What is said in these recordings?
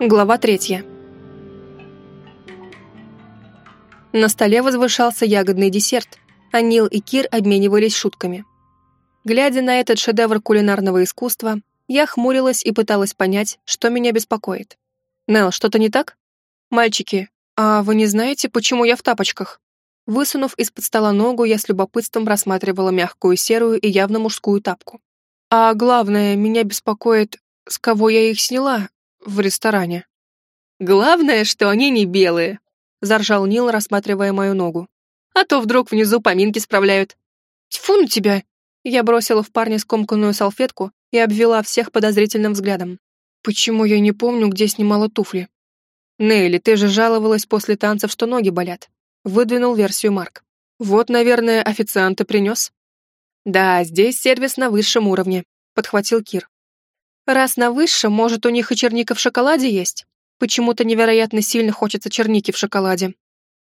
Глава третья. На столе возвышался ягодный десерт, а Нил и Кир обменивались шутками. Глядя на этот шедевр кулинарного искусства, я хмурилась и пыталась понять, что меня беспокоит. «Нелл, что-то не так?» «Мальчики, а вы не знаете, почему я в тапочках?» Высунув из-под стола ногу, я с любопытством рассматривала мягкую серую и явно мужскую тапку. «А главное, меня беспокоит, с кого я их сняла, в ресторане. «Главное, что они не белые», — заржал Нил, рассматривая мою ногу. «А то вдруг внизу поминки справляют». «Тьфу на тебя!» Я бросила в парня скомканную салфетку и обвела всех подозрительным взглядом. «Почему я не помню, где снимала туфли?» «Нелли, ты же жаловалась после танцев, что ноги болят», — выдвинул версию Марк. «Вот, наверное, официанта принес». «Да, здесь сервис на высшем уровне», — подхватил Кир. Раз на высшем, может, у них и черника в шоколаде есть? Почему-то невероятно сильно хочется черники в шоколаде.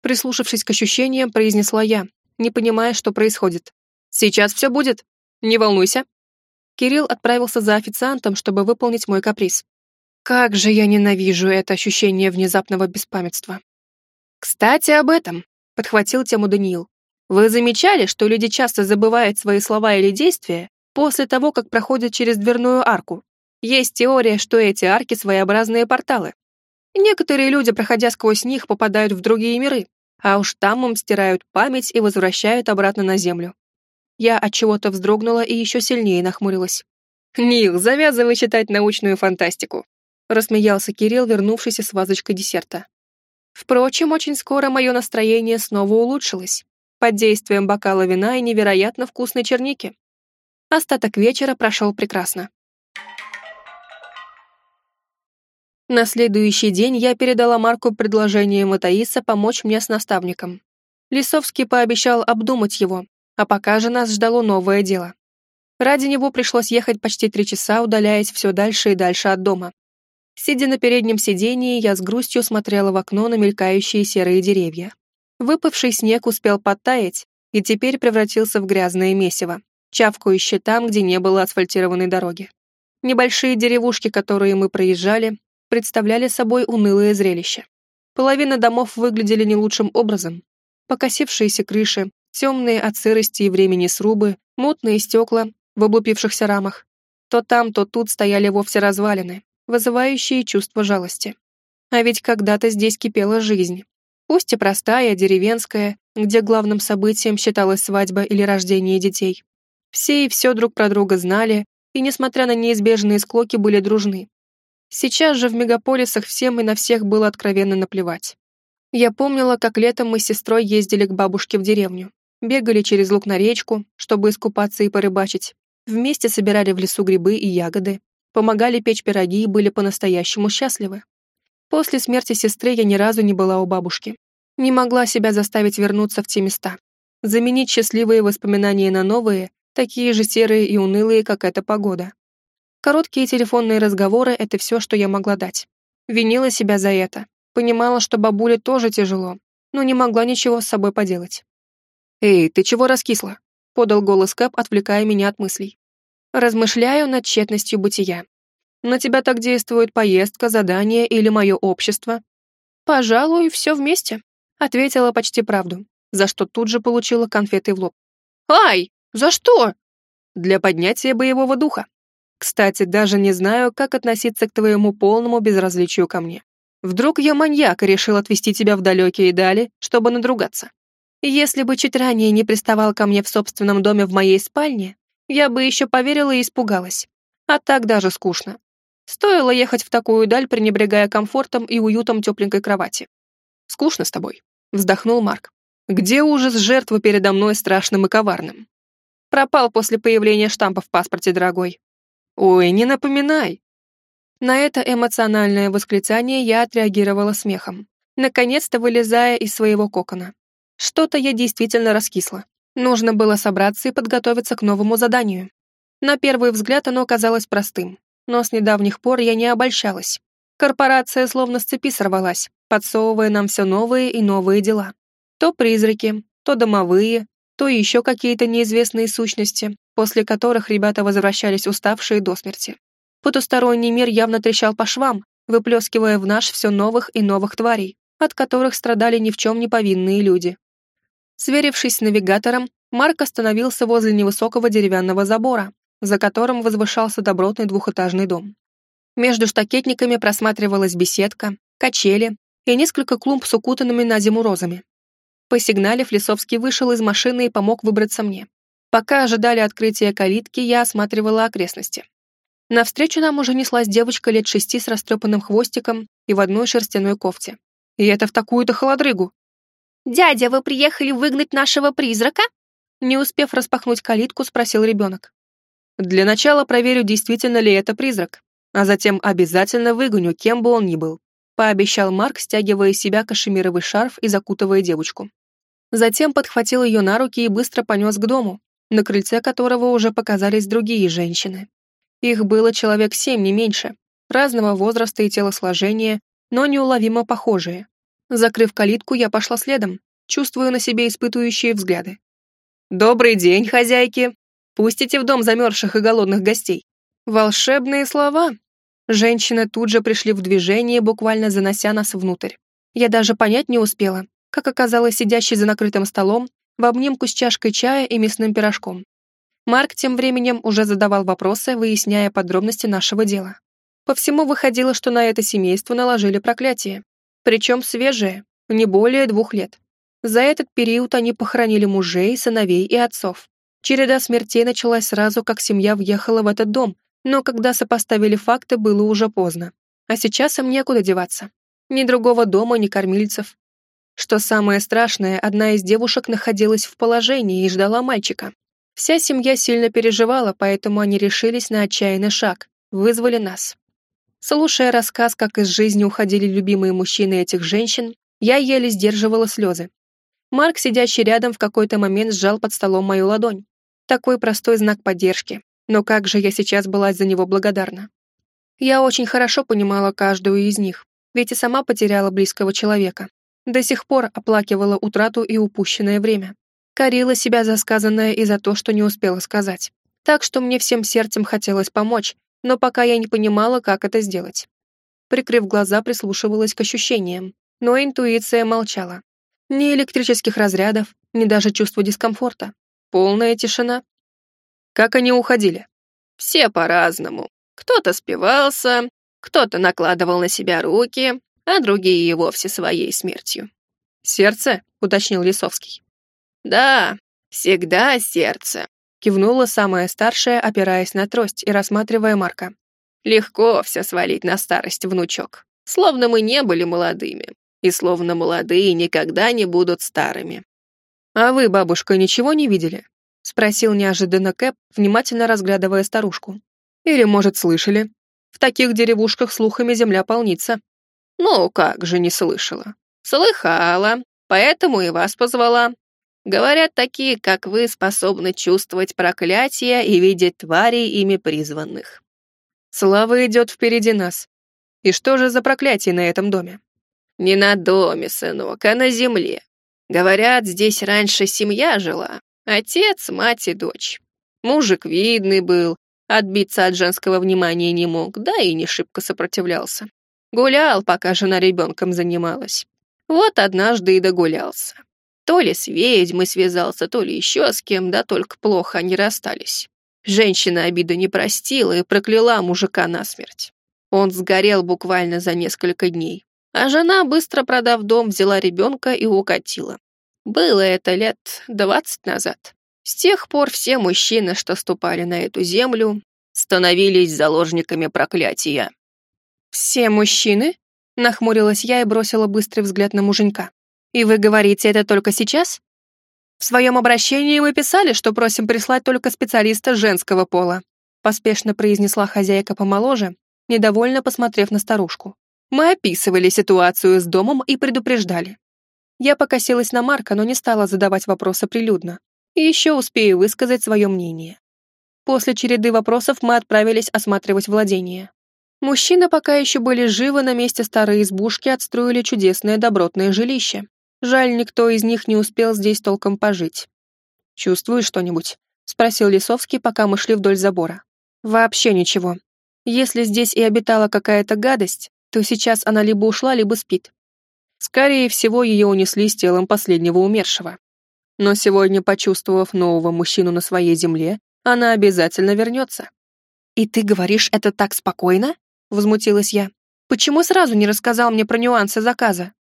Прислушавшись к ощущениям, произнесла я, не понимая, что происходит. «Сейчас все будет. Не волнуйся». Кирилл отправился за официантом, чтобы выполнить мой каприз. Как же я ненавижу это ощущение внезапного беспамятства. «Кстати, об этом», — подхватил тему Даниил. «Вы замечали, что люди часто забывают свои слова или действия после того, как проходят через дверную арку? Есть теория, что эти арки — своеобразные порталы. Некоторые люди, проходя сквозь них, попадают в другие миры, а уж там им стирают память и возвращают обратно на Землю. Я от чего-то вздрогнула и еще сильнее нахмурилась. «Нил, завязывай читать научную фантастику», — рассмеялся Кирилл, вернувшийся с вазочкой десерта. Впрочем, очень скоро мое настроение снова улучшилось, под действием бокала вина и невероятно вкусной черники. Остаток вечера прошел прекрасно. На следующий день я передала Марку предложение Матаиса помочь мне с наставником. Лисовский пообещал обдумать его, а пока же нас ждало новое дело. Ради него пришлось ехать почти три часа, удаляясь все дальше и дальше от дома. Сидя на переднем сидении, я с грустью смотрела в окно на мелькающие серые деревья. Выпавший снег успел подтаять и теперь превратился в грязное месиво, чавкающее там, где не было асфальтированной дороги. Небольшие деревушки, которые мы проезжали, представляли собой унылое зрелище. Половина домов выглядели не лучшим образом. Покосившиеся крыши, темные от сырости и времени срубы, мутные стекла в облупившихся рамах. То там, то тут стояли вовсе развалины, вызывающие чувство жалости. А ведь когда-то здесь кипела жизнь. Пусть и простая, деревенская, где главным событием считалась свадьба или рождение детей. Все и все друг про друга знали, и, несмотря на неизбежные склоки, были дружны. Сейчас же в мегаполисах всем и на всех было откровенно наплевать. Я помнила, как летом мы с сестрой ездили к бабушке в деревню, бегали через луг на речку, чтобы искупаться и порыбачить, вместе собирали в лесу грибы и ягоды, помогали печь пироги и были по-настоящему счастливы. После смерти сестры я ни разу не была у бабушки. Не могла себя заставить вернуться в те места. Заменить счастливые воспоминания на новые, такие же серые и унылые, как эта погода. Короткие телефонные разговоры — это все, что я могла дать. Винила себя за это. Понимала, что бабуле тоже тяжело, но не могла ничего с собой поделать. «Эй, ты чего раскисла?» — подал голос Кэп, отвлекая меня от мыслей. Размышляю над тщетностью бытия. На тебя так действует поездка, задание или мое общество? Пожалуй, все вместе, ответила почти правду, за что тут же получила конфеты в лоб. Ай, за что? Для поднятия боевого духа. Кстати, даже не знаю, как относиться к твоему полному безразличию ко мне. Вдруг я маньяк и решил отвезти тебя в далекие дали, чтобы надругаться. Если бы чуть ранее не приставал ко мне в собственном доме в моей спальне, я бы еще поверила и испугалась. А так даже скучно. Стоило ехать в такую даль, пренебрегая комфортом и уютом тепленькой кровати. «Скучно с тобой», — вздохнул Марк. «Где ужас жертвы передо мной страшным и коварным?» «Пропал после появления штампа в паспорте, дорогой. «Ой, не напоминай!» На это эмоциональное восклицание я отреагировала смехом, наконец-то вылезая из своего кокона. Что-то я действительно раскисла. Нужно было собраться и подготовиться к новому заданию. На первый взгляд оно казалось простым, но с недавних пор я не обольщалась. Корпорация словно с цепи сорвалась, подсовывая нам все новые и новые дела. То призраки, то домовые, то еще какие-то неизвестные сущности, после которых ребята возвращались уставшие до смерти. Потусторонний мир явно трещал по швам, выплескивая в наш все новых и новых тварей, от которых страдали ни в чем не повинные люди. Сверившись с навигатором, Марк остановился возле невысокого деревянного забора, за которым возвышался добротный двухэтажный дом. Между штакетниками просматривалась беседка, качели и несколько клумб с укутанными на зиму розами. Посигналив, Лисовский вышел из машины и помог выбраться мне. Пока ожидали открытия калитки, я осматривала окрестности. Навстречу нам уже неслась девочка лет шести с растрепанным хвостиком и в одной шерстяной кофте. И это в такую-то холодрыгу. «Дядя, вы приехали выгнать нашего призрака?» Не успев распахнуть калитку, спросил ребенок. «Для начала проверю, действительно ли это призрак, а затем обязательно выгоню, кем бы он ни был», пообещал Марк, стягивая из себя кашемировый шарф и закутывая девочку. Затем подхватил ее на руки и быстро понес к дому, на крыльце которого уже показались другие женщины. Их было человек семь, не меньше, разного возраста и телосложения, но неуловимо похожие. Закрыв калитку, я пошла следом, чувствуя на себе испытывающие взгляды. «Добрый день, хозяйки! Пустите в дом замерзших и голодных гостей!» Волшебные слова! Женщины тут же пришли в движение, буквально занося нас внутрь. Я даже понять не успела, как оказалась сидящей за накрытым столом в обнимку с чашкой чая и мясным пирожком. Марк тем временем уже задавал вопросы, выясняя подробности нашего дела. По всему выходило, что на это семейство наложили проклятие. Причем свежее, не более двух лет. За этот период они похоронили мужей, сыновей и отцов. Череда смертей началась сразу, как семья въехала в этот дом, но когда сопоставили факты, было уже поздно. А сейчас им некуда деваться. Ни другого дома, ни кормильцев. Что самое страшное, одна из девушек находилась в положении и ждала мальчика. Вся семья сильно переживала, поэтому они решились на отчаянный шаг, вызвали нас. Слушая рассказ, как из жизни уходили любимые мужчины этих женщин, я еле сдерживала слезы. Марк, сидящий рядом, в какой-то момент сжал под столом мою ладонь. Такой простой знак поддержки, но как же я сейчас была за него благодарна. Я очень хорошо понимала каждую из них, ведь и сама потеряла близкого человека. До сих пор оплакивала утрату и упущенное время. Корила себя за сказанное и за то, что не успела сказать. Так что мне всем сердцем хотелось помочь, но пока я не понимала, как это сделать. Прикрыв глаза, прислушивалась к ощущениям, но интуиция молчала. Ни электрических разрядов, ни даже чувства дискомфорта. Полная тишина. Как они уходили? Все по-разному. Кто-то спивался, кто-то накладывал на себя руки, а другие и вовсе своей смертью. «Сердце?» — уточнил Лисовский. «Да, всегда сердце», — кивнула самая старшая, опираясь на трость и рассматривая Марка. «Легко все свалить на старость, внучок. Словно мы не были молодыми, и словно молодые никогда не будут старыми». «А вы, бабушка, ничего не видели?» — спросил неожиданно Кэп, внимательно разглядывая старушку. «Или, может, слышали? В таких деревушках слухами земля полнится». «Ну, как же не слышала?» «Слыхала, поэтому и вас позвала. Говорят, такие, как вы, способны чувствовать проклятия и видеть тварей, ими призванных». «Слава идет впереди нас. И что же за проклятие на этом доме?» «Не на доме, сынок, а на земле. Говорят, здесь раньше семья жила. Отец, мать и дочь. Мужик видный был, отбиться от женского внимания не мог, да и не шибко сопротивлялся. Гулял, пока жена ребенком занималась. Вот однажды и догулялся. То ли с ведьмой связался, то ли еще с кем, да только плохо они расстались. Женщина обиду не простила и прокляла мужика насмерть. Он сгорел буквально за несколько дней. А жена, быстро продав дом, взяла ребенка и укатила. Было это лет двадцать назад. С тех пор все мужчины, что ступали на эту землю, становились заложниками проклятия. «Все мужчины?» — нахмурилась я и бросила быстрый взгляд на муженька. «И вы говорите это только сейчас?» «В своем обращении мы писали, что просим прислать только специалиста женского пола», поспешно произнесла хозяйка помоложе, недовольно посмотрев на старушку. «Мы описывали ситуацию с домом и предупреждали. Я покосилась на Марка, но не стала задавать вопросы прилюдно. И еще успею высказать свое мнение. После череды вопросов мы отправились осматривать владение. Мужчины пока еще были живы на месте старой избушки, отстроили чудесное добротное жилище. Жаль, никто из них не успел здесь толком пожить. «Чувствуешь что-нибудь?» — спросил Лисовский, пока мы шли вдоль забора. «Вообще ничего. Если здесь и обитала какая-то гадость, то сейчас она либо ушла, либо спит. Скорее всего, ее унесли с телом последнего умершего. Но сегодня, почувствовав нового мужчину на своей земле, она обязательно вернется. «И ты говоришь это так спокойно?» — возмутилась я. «Почему сразу не рассказал мне про нюансы заказа?»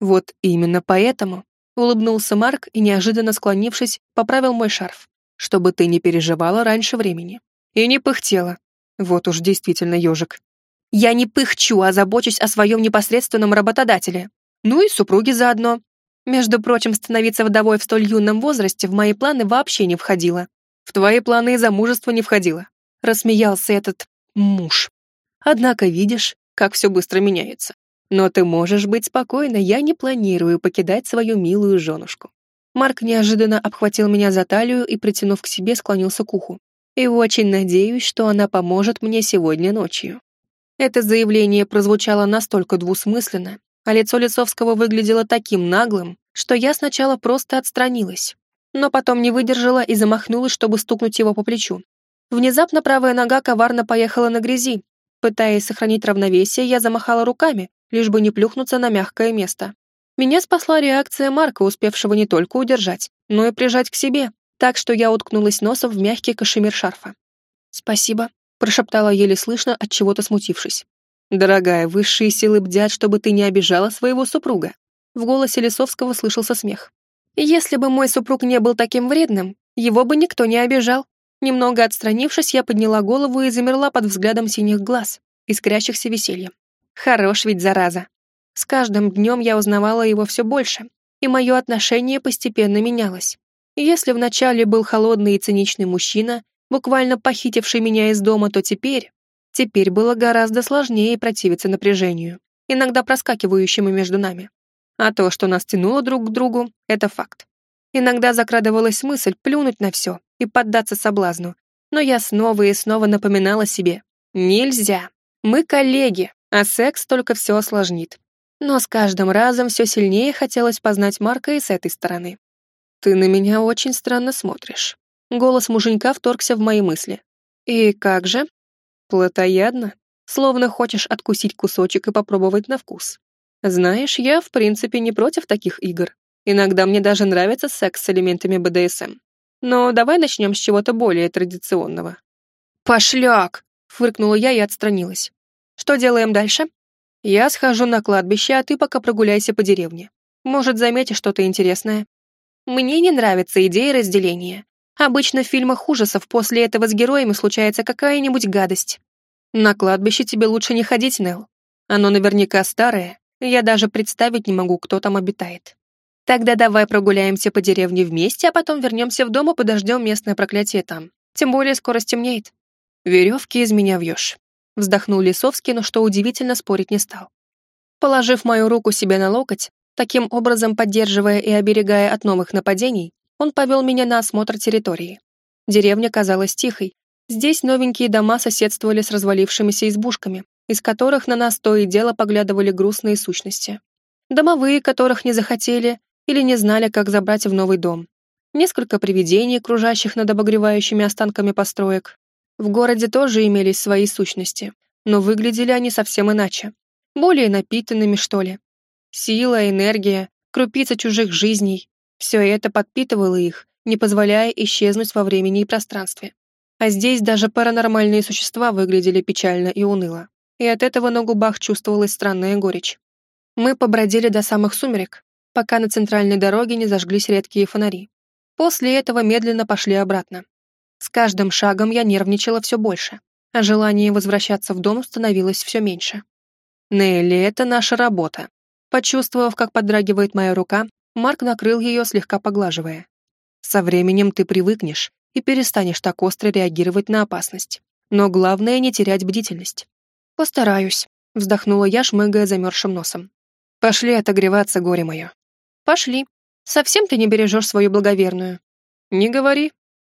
«Вот именно поэтому», — улыбнулся Марк и, неожиданно склонившись, поправил мой шарф, «чтобы ты не переживала раньше времени. И не пыхтела. Вот уж действительно ежик». «Я не пыхчу, а забочусь о своем непосредственном работодателе. Ну и супруге заодно. Между прочим, становиться вдовой в столь юном возрасте в мои планы вообще не входило. В твои планы и замужество не входило. Рассмеялся этот муж. Однако видишь, как все быстро меняется. Но ты можешь быть спокойна, я не планирую покидать свою милую женушку. Марк неожиданно обхватил меня за талию и, притянув к себе, склонился к уху. И очень надеюсь, что она поможет мне сегодня ночью. Это заявление прозвучало настолько двусмысленно, а лицо Лисовского выглядело таким наглым, что я сначала просто отстранилась, но потом не выдержала и замахнулась, чтобы стукнуть его по плечу. Внезапно правая нога коварно поехала на грязи. Пытаясь сохранить равновесие, я замахала руками, лишь бы не плюхнуться на мягкое место. Меня спасла реакция Марка, успевшего не только удержать, но и прижать к себе, так что я уткнулась носом в мягкий кашемир шарфа. «Спасибо», — прошептала еле слышно, от чего то смутившись. «Дорогая, высшие силы бдят, чтобы ты не обижала своего супруга». В голосе Лисовского слышался смех. «Если бы мой супруг не был таким вредным, его бы никто не обижал». Немного отстранившись, я подняла голову и замерла под взглядом синих глаз, искрящихся весельем. Хорош ведь, зараза. С каждым днем я узнавала его все больше, и мое отношение постепенно менялось. Если вначале был холодный и циничный мужчина, буквально похитивший меня из дома, то теперь... Теперь было гораздо сложнее противиться напряжению, иногда проскакивающему между нами. А то, что нас тянуло друг к другу, это факт. Иногда закрадывалась мысль плюнуть на все и поддаться соблазну, но я снова и снова напоминала себе «Нельзя! Мы коллеги, а секс только все осложнит». Но с каждым разом все сильнее хотелось познать Марка и с этой стороны. «Ты на меня очень странно смотришь». Голос муженька вторгся в мои мысли. «И как же?» Плотоядно, словно хочешь откусить кусочек и попробовать на вкус. Знаешь, я, в принципе, не против таких игр. Иногда мне даже нравится секс с элементами БДСМ. Но давай начнем с чего-то более традиционного. «Пошляк!» — фыркнула я и отстранилась. «Что делаем дальше?» «Я схожу на кладбище, а ты пока прогуляйся по деревне. Может, заметишь что-то интересное». «Мне не нравится идея разделения. Обычно в фильмах ужасов после этого с героями случается какая-нибудь гадость. На кладбище тебе лучше не ходить, Нелл. Оно наверняка старое, я даже представить не могу, кто там обитает. Тогда давай прогуляемся по деревне вместе, а потом вернемся в дом и подождем местное проклятие там. Тем более скоро стемнеет. Веревки из меня вьешь. Вздохнул Лисовский, но что удивительно, спорить не стал. Положив мою руку себе на локоть, таким образом поддерживая и оберегая от новых нападений, он повел меня на осмотр территории. Деревня казалась тихой. Здесь новенькие дома соседствовали с развалившимися избушками, из которых на нас то и дело поглядывали грустные сущности. Домовые, которых не захотели или не знали, как забрать в новый дом. Несколько привидений, кружащих над обогревающими останками построек. В городе тоже имелись свои сущности, но выглядели они совсем иначе. Более напитанными, что ли. Сила, энергия, крупица чужих жизней, все это подпитывало их, не позволяя исчезнуть во времени и пространстве. А здесь даже паранормальные существа выглядели печально и уныло, и от этого на губах чувствовалась странная горечь. Мы побродили до самых сумерек, пока на центральной дороге не зажглись редкие фонари. После этого медленно пошли обратно. С каждым шагом я нервничала все больше, а желание возвращаться в дом становилось все меньше. Нелли, это наша работа. Почувствовав, как подрагивает моя рука, Марк накрыл ее, слегка поглаживая. «Со временем ты привыкнешь и перестанешь так остро реагировать на опасность. Но главное не терять бдительность». «Постараюсь», — вздохнула я, шмыгая замерзшим носом. «Пошли отогреваться, горе мое». «Пошли. Совсем ты не бережешь свою благоверную». «Не говори.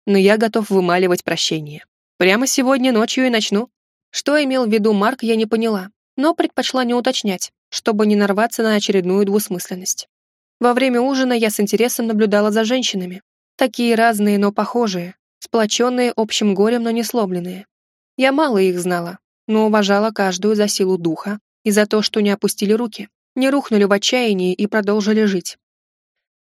Но я готов вымаливать прощение. Прямо сегодня ночью и начну». Что имел в виду Марк, я не поняла, но предпочла не уточнять, чтобы не нарваться на очередную двусмысленность. Во время ужина я с интересом наблюдала за женщинами. Такие разные, но похожие, сплоченные общим горем, но не сломленные. Я мало их знала, но уважала каждую за силу духа и за то, что не опустили руки, не рухнули в отчаянии и продолжили жить.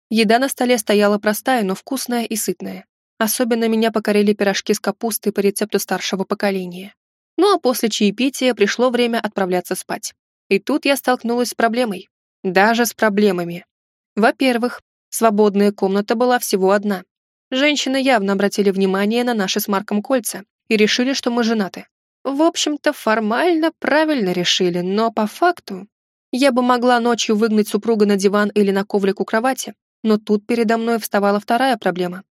Еда на столе стояла простая, но вкусная и сытная. Особенно меня покорили пирожки с капустой по рецепту старшего поколения. Ну а после чаепития пришло время отправляться спать. И тут я столкнулась с проблемой. Даже с проблемами. Во-первых, свободная комната была всего одна. Женщины явно обратили внимание на наши с Марком кольца и решили, что мы женаты. В общем-то, формально правильно решили, но по факту я бы могла ночью выгнать супруга на диван или на коврик у кровати, но тут передо мной вставала вторая проблема.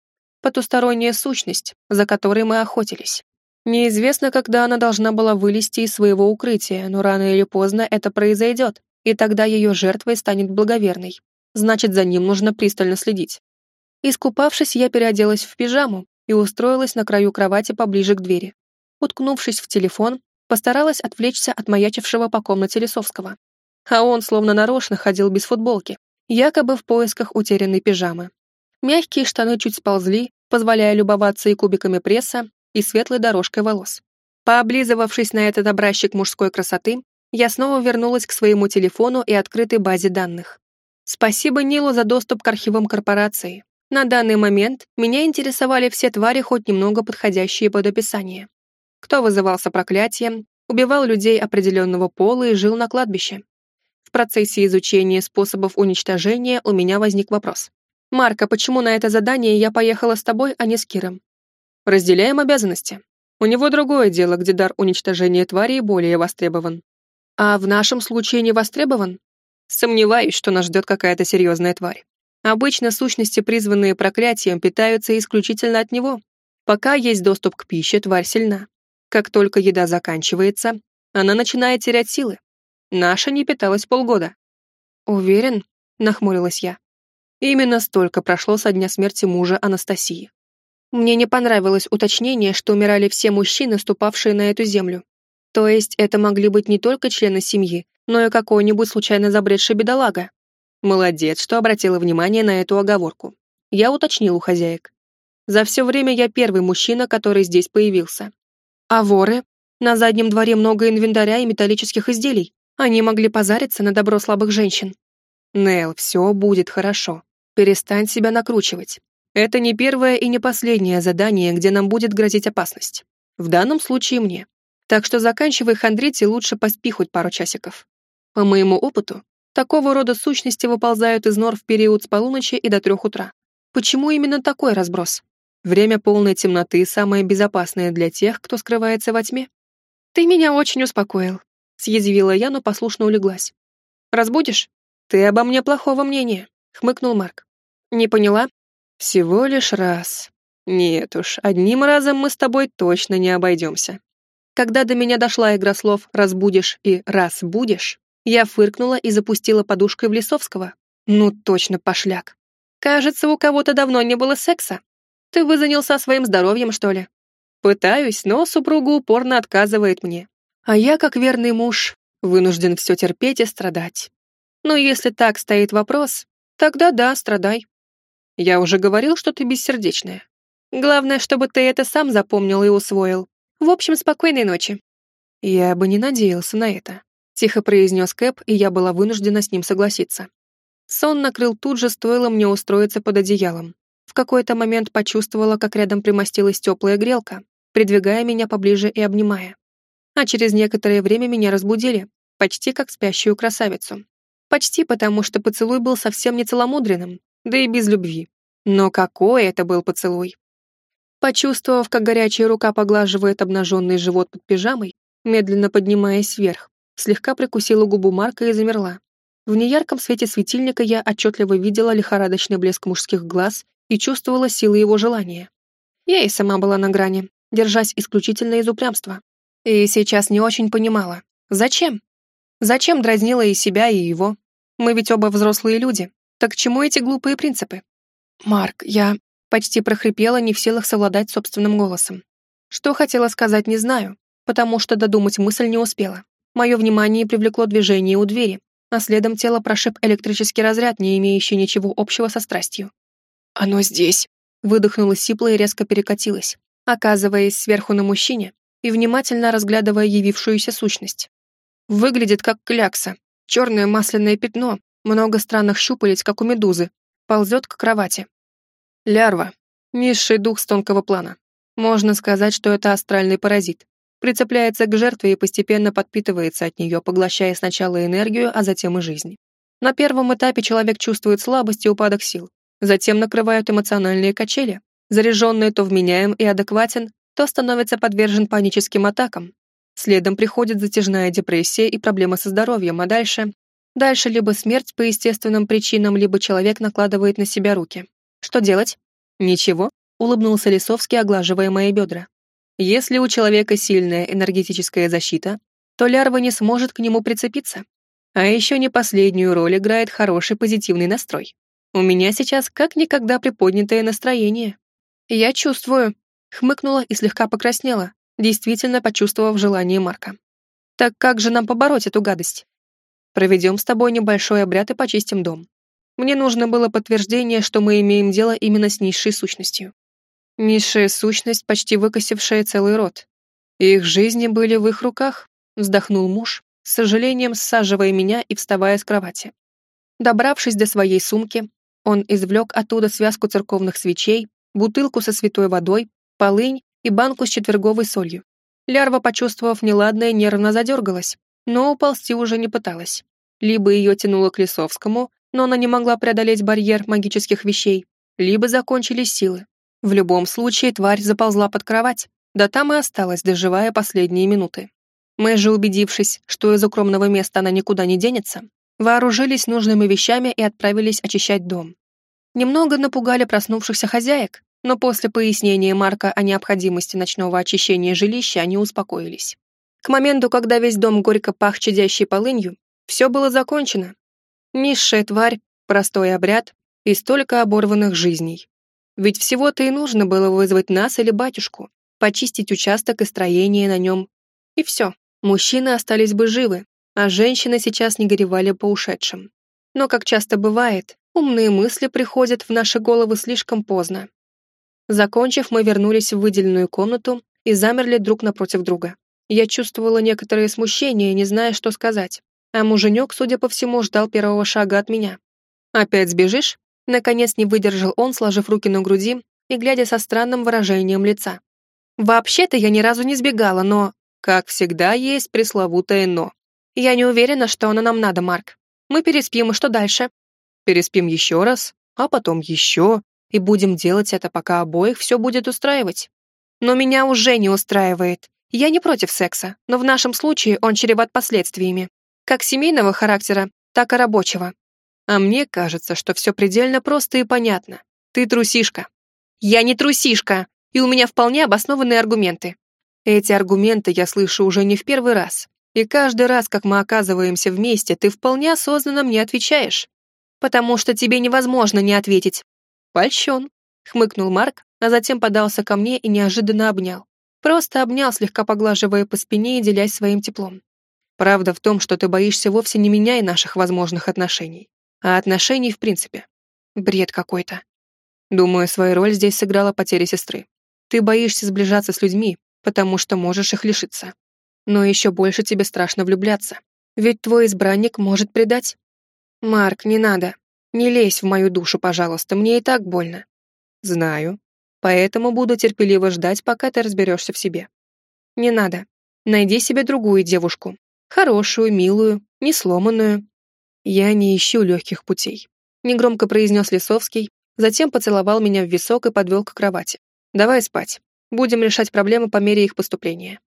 Потусторонняя сущность, за которой мы охотились. Неизвестно, когда она должна была вылезти из своего укрытия, но рано или поздно это произойдет, и тогда ее жертвой станет благоверной. Значит, за ним нужно пристально следить. Искупавшись, я переоделась в пижаму и устроилась на краю кровати поближе к двери. Уткнувшись в телефон, постаралась отвлечься от маячившего по комнате Лисовского. А он словно нарочно ходил без футболки, якобы в поисках утерянной пижамы. Мягкие штаны чуть сползли, позволяя любоваться и кубиками пресса, и светлой дорожкой волос. Пооблизывавшись на этот образчик мужской красоты, я снова вернулась к своему телефону и открытой базе данных. Спасибо Нилу за доступ к архивам корпорации. На данный момент меня интересовали все твари, хоть немного подходящие под описание. Кто вызывался проклятием, убивал людей определенного пола и жил на кладбище процессе изучения способов уничтожения у меня возник вопрос. «Марка, почему на это задание я поехала с тобой, а не с Киром?» «Разделяем обязанности. У него другое дело, где дар уничтожения тварей более востребован». «А в нашем случае не востребован?» «Сомневаюсь, что нас ждет какая-то серьезная тварь. Обычно сущности, призванные проклятием, питаются исключительно от него. Пока есть доступ к пище, тварь сильна. Как только еда заканчивается, она начинает терять силы. Наша не питалась полгода. Уверен? Нахмурилась я. Именно столько прошло со дня смерти мужа Анастасии. Мне не понравилось уточнение, что умирали все мужчины, ступавшие на эту землю. То есть это могли быть не только члены семьи, но и какой-нибудь случайно забредший бедолага. Молодец, что обратила внимание на эту оговорку. Я уточнил у хозяек. За все время я первый мужчина, который здесь появился. А воры? На заднем дворе много инвентаря и металлических изделий. Они могли позариться на добро слабых женщин. Нел, все будет хорошо. Перестань себя накручивать. Это не первое и не последнее задание, где нам будет грозить опасность. В данном случае мне. Так что заканчивай хандрить и лучше поспи хоть пару часиков. По моему опыту, такого рода сущности выползают из нор в период с полуночи и до трех утра. Почему именно такой разброс? Время полной темноты самое безопасное для тех, кто скрывается во тьме. Ты меня очень успокоил. Съязвила я, но послушно улеглась. «Разбудишь? Ты обо мне плохого мнения», — хмыкнул Марк. «Не поняла?» «Всего лишь раз. Нет уж, одним разом мы с тобой точно не обойдемся». Когда до меня дошла игра слов «разбудишь» и «раз будешь», я фыркнула и запустила подушкой в Лисовского. «Ну точно пошляк. Кажется, у кого-то давно не было секса. Ты вызанялся своим здоровьем, что ли?» Пытаюсь, но супруга упорно отказывает мне. А я, как верный муж, вынужден все терпеть и страдать. Но если так стоит вопрос, тогда да, страдай. Я уже говорил, что ты бессердечная. Главное, чтобы ты это сам запомнил и усвоил. В общем, спокойной ночи. Я бы не надеялся на это. Тихо произнес Кэп, и я была вынуждена с ним согласиться. Сон накрыл тут же, стоило мне устроиться под одеялом. В какой-то момент почувствовала, как рядом примостилась теплая грелка, придвигая меня поближе и обнимая а через некоторое время меня разбудили, почти как спящую красавицу. Почти потому, что поцелуй был совсем не целомудренным, да и без любви. Но какой это был поцелуй! Почувствовав, как горячая рука поглаживает обнаженный живот под пижамой, медленно поднимаясь вверх, слегка прикусила губу Марка и замерла. В неярком свете светильника я отчетливо видела лихорадочный блеск мужских глаз и чувствовала силы его желания. Я и сама была на грани, держась исключительно из упрямства. И сейчас не очень понимала. Зачем? Зачем дразнила и себя, и его? Мы ведь оба взрослые люди. Так к чему эти глупые принципы? Марк, я почти прохрипела, не в силах совладать собственным голосом. Что хотела сказать, не знаю, потому что додумать мысль не успела. Мое внимание привлекло движение у двери, а следом тело прошиб электрический разряд, не имеющий ничего общего со страстью. «Оно здесь!» Выдохнула сипло и резко перекатилась, оказываясь сверху на мужчине, и внимательно разглядывая явившуюся сущность. Выглядит как клякса. Черное масляное пятно, много странных щупалец, как у медузы. Ползет к кровати. Лярва. Низший дух с тонкого плана. Можно сказать, что это астральный паразит. Прицепляется к жертве и постепенно подпитывается от нее, поглощая сначала энергию, а затем и жизнь. На первом этапе человек чувствует слабость и упадок сил. Затем накрывают эмоциональные качели. Заряженный то вменяем и адекватен, то становится подвержен паническим атакам. Следом приходит затяжная депрессия и проблемы со здоровьем, а дальше... Дальше либо смерть по естественным причинам, либо человек накладывает на себя руки. Что делать? Ничего, улыбнулся Лисовский, оглаживая мои бедра. Если у человека сильная энергетическая защита, то лярва не сможет к нему прицепиться. А еще не последнюю роль играет хороший позитивный настрой. У меня сейчас как никогда приподнятое настроение. Я чувствую, хмыкнула и слегка покраснела, действительно почувствовав желание Марка. Так как же нам побороть эту гадость? Проведем с тобой небольшой обряд и почистим дом. Мне нужно было подтверждение, что мы имеем дело именно с низшей сущностью. Низшая сущность, почти выкосившая целый род. Их жизни были в их руках, вздохнул муж, с сожалением саживая меня и вставая с кровати. Добравшись до своей сумки, он извлек оттуда связку церковных свечей, бутылку со святой водой, полынь и банку с четверговой солью. Лярва, почувствовав неладное, нервно задергалась, но уползти уже не пыталась. Либо ее тянуло к Лисовскому, но она не могла преодолеть барьер магических вещей, либо закончились силы. В любом случае тварь заползла под кровать, да там и осталась, доживая последние минуты. Мы же, убедившись, что из укромного места она никуда не денется, вооружились нужными вещами и отправились очищать дом. Немного напугали проснувшихся хозяек, но после пояснения Марка о необходимости ночного очищения жилища они успокоились. К моменту, когда весь дом горько пах чадящей полынью, все было закончено. Низшая тварь, простой обряд и столько оборванных жизней. Ведь всего-то и нужно было вызвать нас или батюшку, почистить участок и строение на нем. И все, мужчины остались бы живы, а женщины сейчас не горевали по ушедшим. Но, как часто бывает, умные мысли приходят в наши головы слишком поздно. Закончив, мы вернулись в выделенную комнату и замерли друг напротив друга. Я чувствовала некоторое смущение, не зная, что сказать. А муженек, судя по всему, ждал первого шага от меня. «Опять сбежишь?» Наконец не выдержал он, сложив руки на груди и глядя со странным выражением лица. «Вообще-то я ни разу не сбегала, но...» «Как всегда, есть пресловутое «но». Я не уверена, что оно нам надо, Марк. Мы переспим, и что дальше?» «Переспим еще раз, а потом еще, и будем делать это, пока обоих все будет устраивать. Но меня уже не устраивает. Я не против секса, но в нашем случае он чреват последствиями. Как семейного характера, так и рабочего. А мне кажется, что все предельно просто и понятно. Ты трусишка. Я не трусишка, и у меня вполне обоснованные аргументы. Эти аргументы я слышу уже не в первый раз. И каждый раз, как мы оказываемся вместе, ты вполне осознанно мне отвечаешь. Потому что тебе невозможно не ответить. «Польщен», — хмыкнул Марк, а затем подался ко мне и неожиданно обнял. Просто обнял, слегка поглаживая по спине и делясь своим теплом. «Правда в том, что ты боишься вовсе не меня и наших возможных отношений, а отношений в принципе. Бред какой-то. Думаю, свою роль здесь сыграла потеря сестры. Ты боишься сближаться с людьми, потому что можешь их лишиться. Но еще больше тебе страшно влюбляться, ведь твой избранник может предать. Марк, не надо. Не лезь в мою душу, пожалуйста, мне и так больно. Знаю. Поэтому буду терпеливо ждать, пока ты разберешься в себе. Не надо. Найди себе другую девушку. Хорошую, милую, не сломанную. Я не ищу легких путей. Негромко произнес Лисовский, затем поцеловал меня в висок и подвел к кровати. Давай спать. Будем решать проблемы по мере их поступления.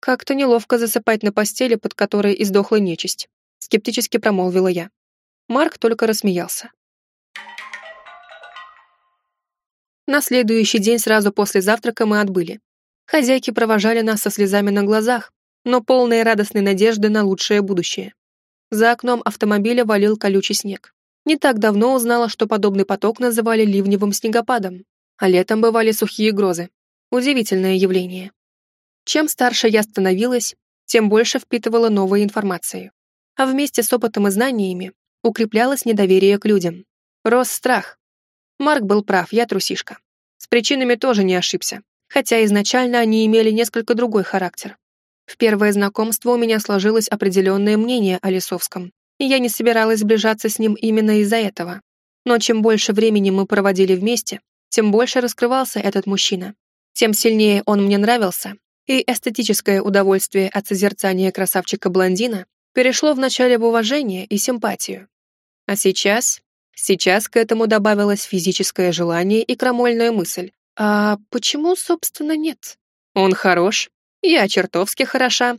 Как-то неловко засыпать на постели, под которой издохла нечисть. Скептически промолвила я. Марк только рассмеялся. На следующий день сразу после завтрака мы отбыли. Хозяйки провожали нас со слезами на глазах, но полные радостной надежды на лучшее будущее. За окном автомобиля валил колючий снег. Не так давно узнала, что подобный поток называли ливневым снегопадом, а летом бывали сухие грозы. Удивительное явление. Чем старше я становилась, тем больше впитывала новой информации. А вместе с опытом и знаниями укреплялось недоверие к людям. Рос страх. Марк был прав, я трусишка. С причинами тоже не ошибся, хотя изначально они имели несколько другой характер. В первое знакомство у меня сложилось определенное мнение о Лисовском, и я не собиралась сближаться с ним именно из-за этого. Но чем больше времени мы проводили вместе, тем больше раскрывался этот мужчина, тем сильнее он мне нравился, и эстетическое удовольствие от созерцания красавчика-блондина перешло вначале в уважение и симпатию. А сейчас... Сейчас к этому добавилось физическое желание и крамольная мысль. А почему, собственно, нет? Он хорош, я чертовски хороша.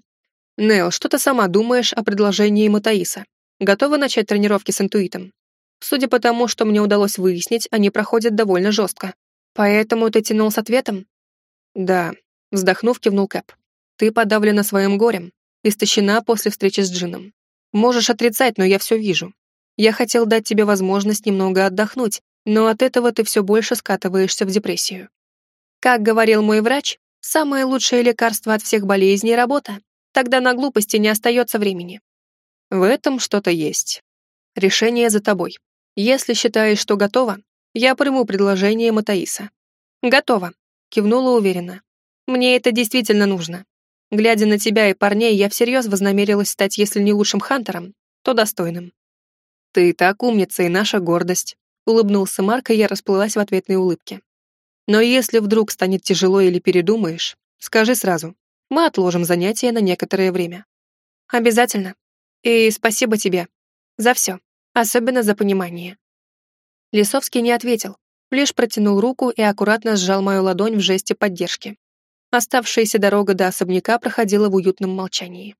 Нел, что ты сама думаешь о предложении Матаиса? Готова начать тренировки с интуитом? Судя по тому, что мне удалось выяснить, они проходят довольно жестко. Поэтому ты тянул с ответом? Да, вздохнув, кивнул Кэп. Ты подавлена своим горем, истощена после встречи с Джином. Можешь отрицать, но я все вижу. Я хотел дать тебе возможность немного отдохнуть, но от этого ты все больше скатываешься в депрессию. Как говорил мой врач, самое лучшее лекарство от всех болезней — работа. Тогда на глупости не остается времени. В этом что-то есть. Решение за тобой. Если считаешь, что готова, я приму предложение Матаиса. Готова, кивнула уверенно. Мне это действительно нужно. Глядя на тебя и парней, я всерьез вознамерилась стать, если не лучшим хантером, то достойным. Ты и так умница и наша гордость. Улыбнулся Марк, и я расплылась в ответной улыбке. Но если вдруг станет тяжело или передумаешь, скажи сразу. Мы отложим занятия на некоторое время. Обязательно. И спасибо тебе. За все. Особенно за понимание. Лисовский не ответил, лишь протянул руку и аккуратно сжал мою ладонь в жесте поддержки. Оставшаяся дорога до особняка проходила в уютном молчании.